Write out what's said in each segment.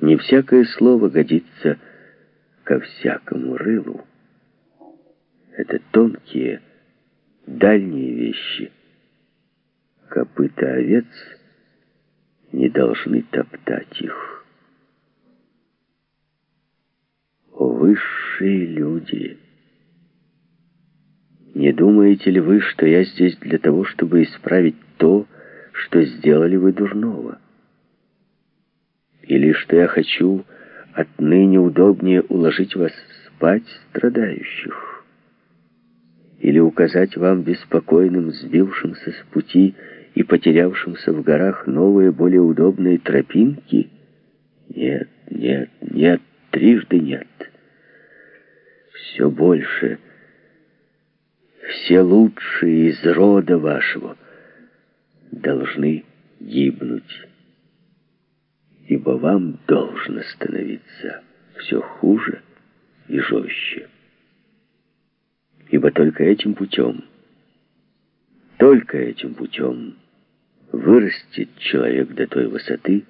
Не всякое слово годится ко всякому рылу. Это тонкие, дальние вещи. Копыта овец не должны топтать их. Высшие люди! Не думаете ли вы, что я здесь для того, чтобы исправить то, что сделали вы дурного? Или что я хочу отныне удобнее уложить вас спать, страдающих? Или указать вам, беспокойным, сбившимся с пути и потерявшимся в горах, новые, более удобные тропинки? Нет, нет, нет, трижды нет. Все больше — все лучшие из рода вашего должны гибнуть, ибо вам должно становиться все хуже и жестче. Ибо только этим путем, только этим путем вырастет человек до той высоты,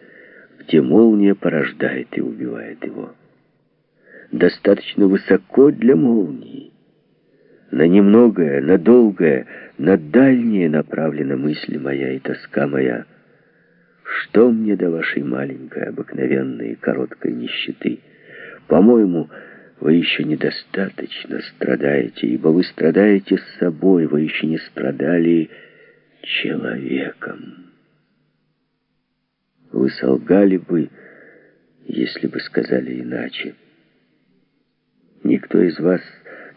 где молния порождает и убивает его. Достаточно высоко для молнии, на немногое, на долгое, на дальнее направлена мысль моя и тоска моя. Что мне до вашей маленькой, обыкновенной, короткой нищеты? По-моему, вы еще недостаточно страдаете, ибо вы страдаете с собой, вы еще не страдали человеком. Вы солгали бы, если бы сказали иначе. Никто из вас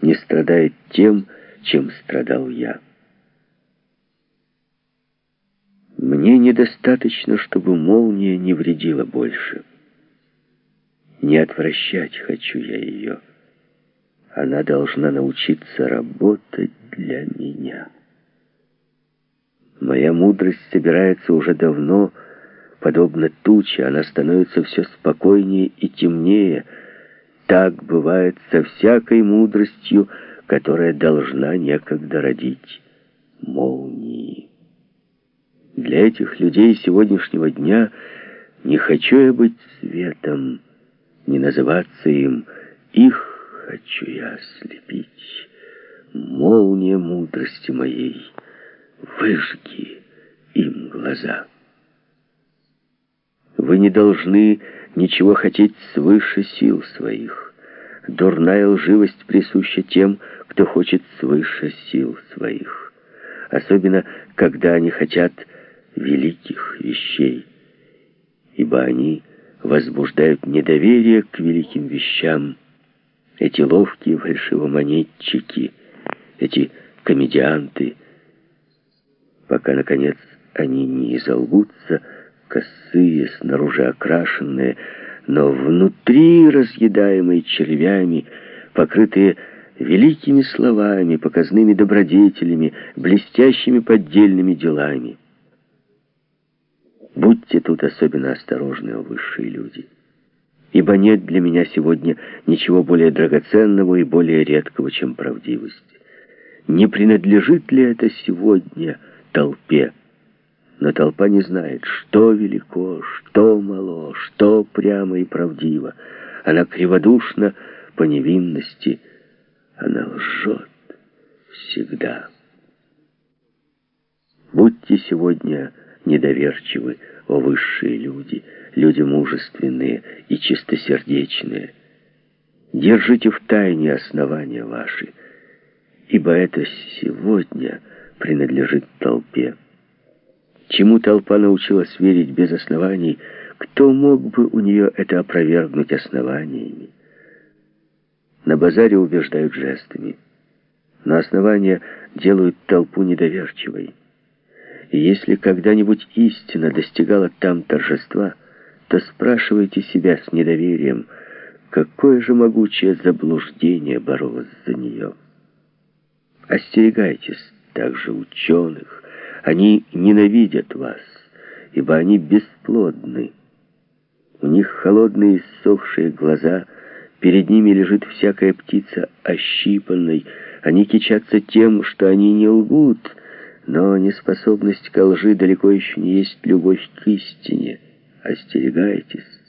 не страдает тем, чем страдал я. Мне недостаточно, чтобы молния не вредила больше. Не отвращать хочу я ее. Она должна научиться работать для меня. Моя мудрость собирается уже давно, подобно туче, она становится все спокойнее и темнее, так бывает со всякой мудростью, которая должна некогда родить молнии. Для этих людей сегодняшнего дня не хочу я быть светом, не называться им, их хочу я ослепить. Молния мудрости моей, выжги им глаза. Вы не должны ничего хотеть свыше сил своих. Дурная лживость присуща тем, кто хочет свыше сил своих. Особенно, когда они хотят великих вещей. Ибо они возбуждают недоверие к великим вещам. Эти ловкие фальшивомонетчики, эти комедианты, пока, наконец, они не изолгутся, косые, снаружи окрашенные, но внутри разъедаемые червями, покрытые великими словами, показными добродетелями, блестящими поддельными делами. Будьте тут особенно осторожны, о высшие люди, ибо нет для меня сегодня ничего более драгоценного и более редкого, чем правдивость. Не принадлежит ли это сегодня толпе? Но толпа не знает, что велико, что мало, что прямо и правдиво. Она криводушна по невинности, она лжет всегда. Будьте сегодня недоверчивы, о высшие люди, люди мужественные и чистосердечные. Держите в тайне основания ваши, ибо это сегодня принадлежит толпе. Чему толпа научилась верить без оснований, кто мог бы у нее это опровергнуть основаниями? На базаре убеждают жестами. Но основания делают толпу недоверчивой. Если когда-нибудь истина достигала там торжества, то спрашивайте себя с недоверием, какое же могучее заблуждение боролось за нее. Остерегайтесь также ученых, они ненавидят вас, ибо они бесплодны. У них холодные иссохшие глаза, перед ними лежит всякая птица ощипанной. Они кичатся тем, что они не лгут, но неспособность ко лжи далеко еще не есть любовь к истине. Остерегайтесь.